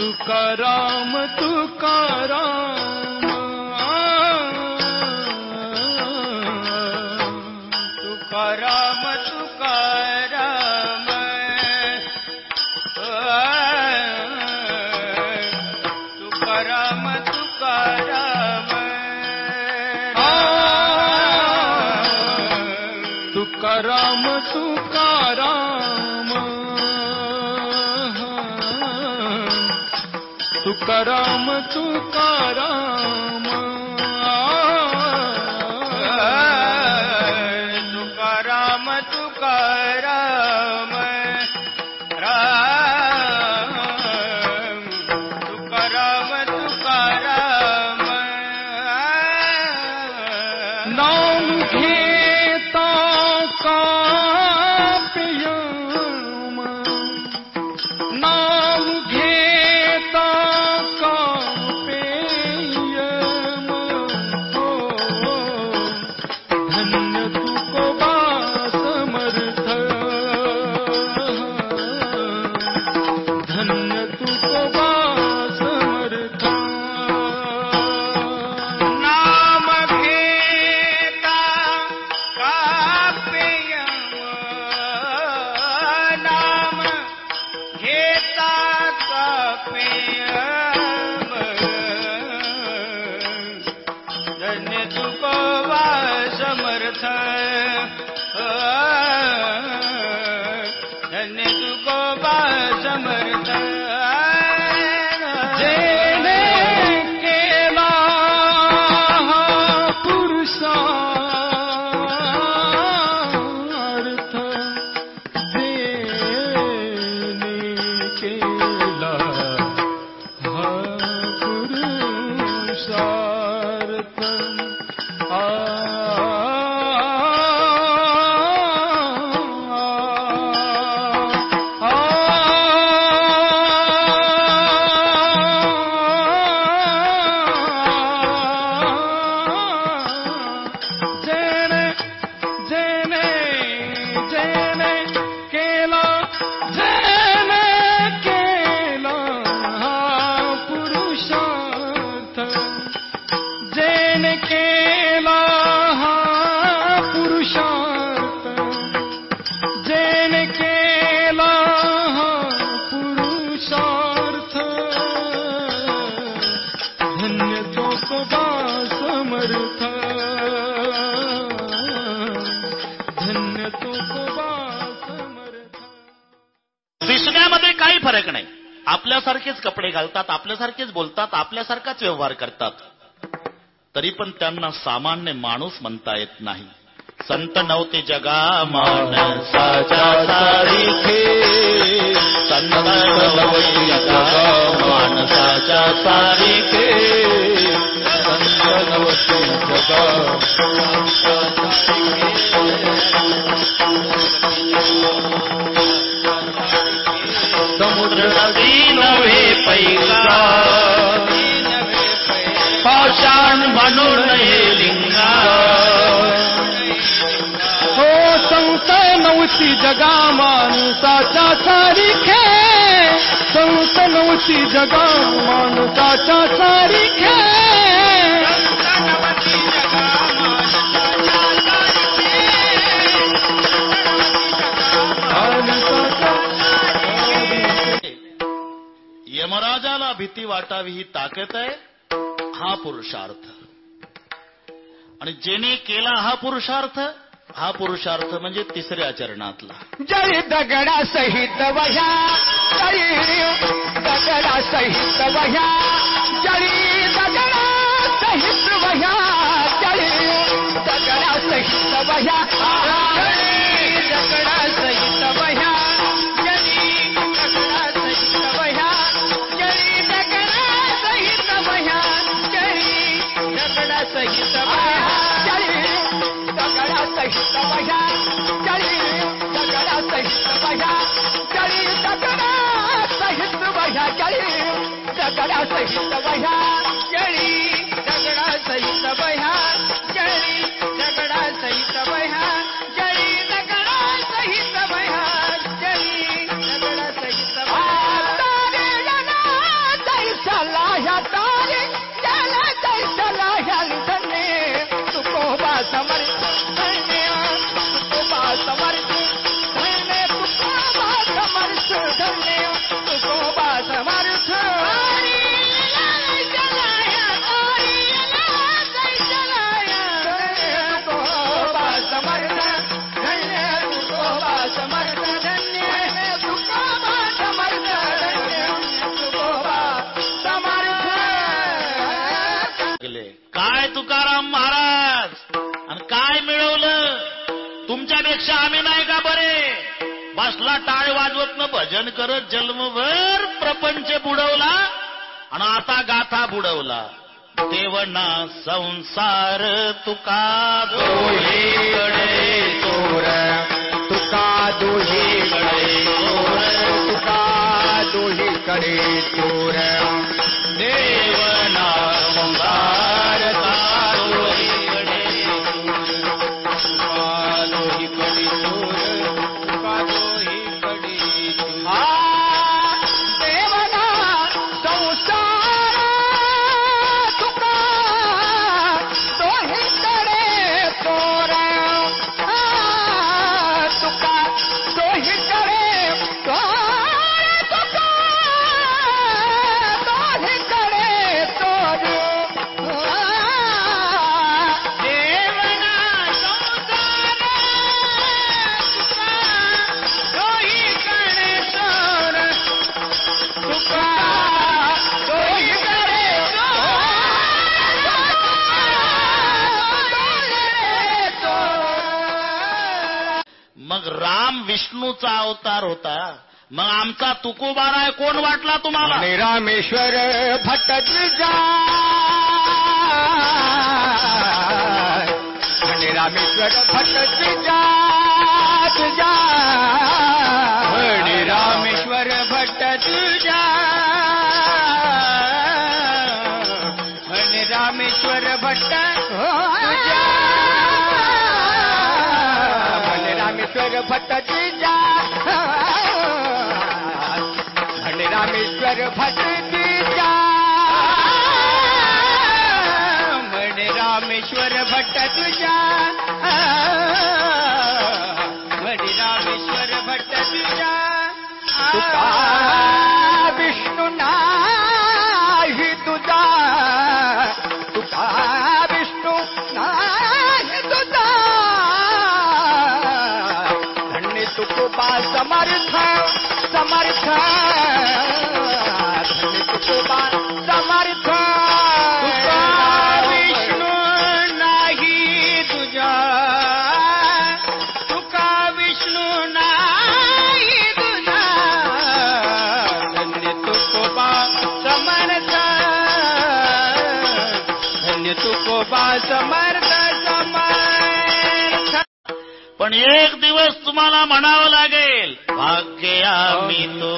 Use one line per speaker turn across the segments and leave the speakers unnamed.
तुकाराम तुकाराम
राम
तू
का आपल्यासारखेच कपडे घालतात आपल्यासारखेच बोलतात आपल्यासारखाच व्यवहार करतात. तरी पण त्यांना सामान्य माणूस म्हणता येत नाही. संत नव्हते जगा माणसाच्या सारिखे. संत नव्हते जगा माणसाच्या सारिखे. जगा
माणसाच्या सारिखे संत नवसी जगा माणसाच्या सारिखे
यमराजाला भीती वाटावी ही ताकद आहे हा पुरुषार्थ. आणि जेने केला हा पुरुषार्थ हा पुरुषार्थ म्हणजे तिसऱ्या चरणातला.
जय दगडा सहित वह्या जय दगडा सहित वह्या जय दगडा सहित वह्या जय दगडा सहित वह्या. 要最新的外套这
里 दैवतनं भजन करत जन्मभर प्रपंच बुडवला आणि आता गाथा बुडवला. देवना संसार तुका दोहेकडे विष्णूचा अवतार होता. मग आमचा तुकोबा आहे कोण वाटला तुम्हाला?
रामेश्वर भटक जा रामेश्वर भटक जा रामेश्वर भटक जा मेश्वर भटा मणे रामेश्वर भटा तुकोबा समर्थ समर्थ
पण एक दिवस तुम्हाला म्हणावं लागेल भाग्य मी तू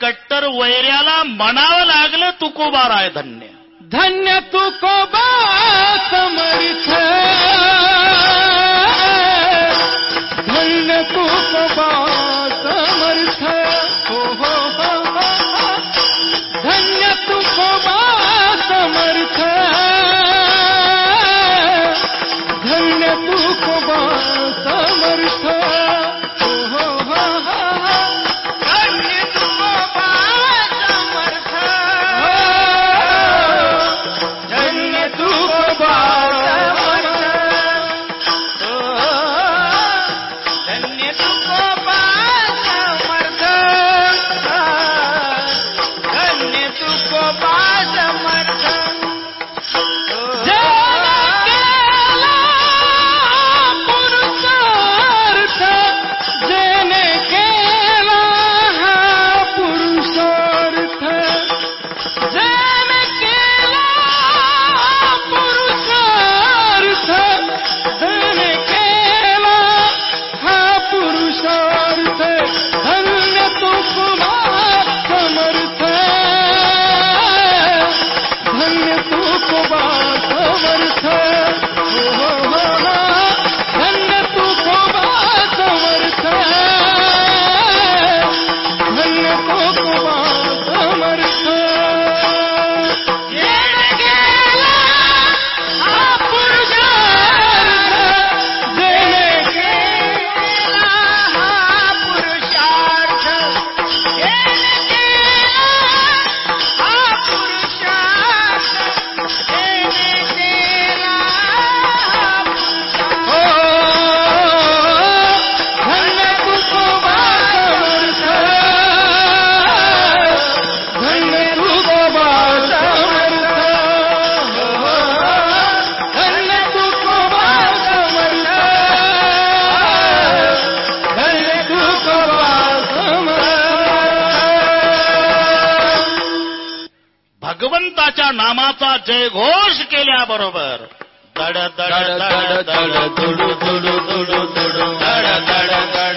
कट्टर वैर्याला म्हणावं लागलं तुकोबार आहे
धन्य. धन्य तुकोबा समर्थ जयघोष केल्याबरोबर दड दड दड दड दुडू दुडू दुडू दुडू दड दड दड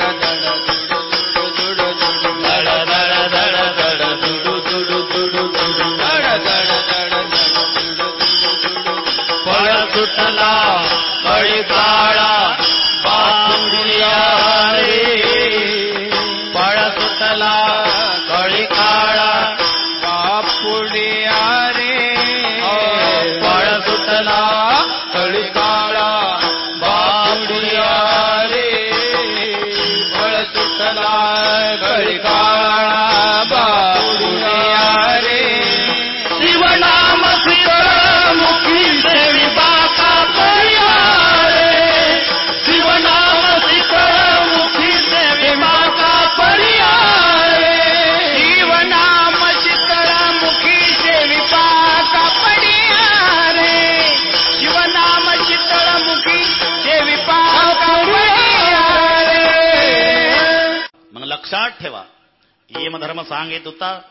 सांगे होता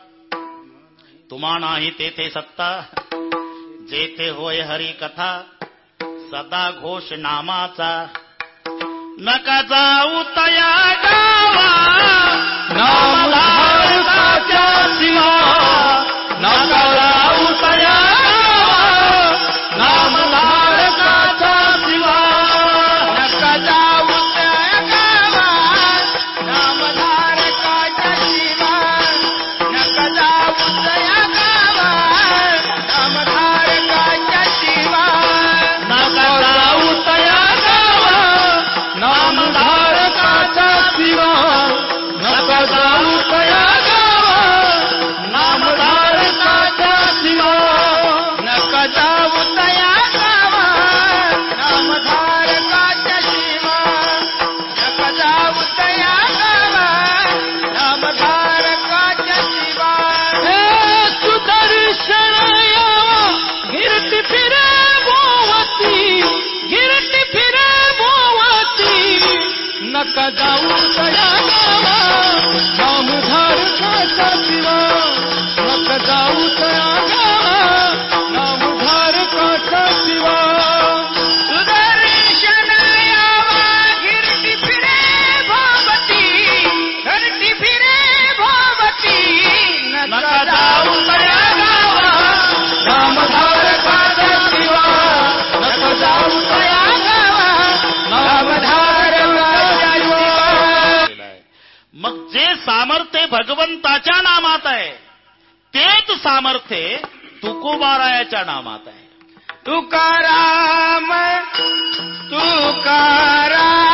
तुमा नाही तेथे सत्ता जेथे होय हरी कथा सदा घोष नामाचा। नका जाऊ तया गावा नाम शिवा नका शिवा भगवंताच्या नामात आहे. तेच सामर्थ्य तुकोबारायाच्या नामात आहे.
तुकाराम तुकाराम.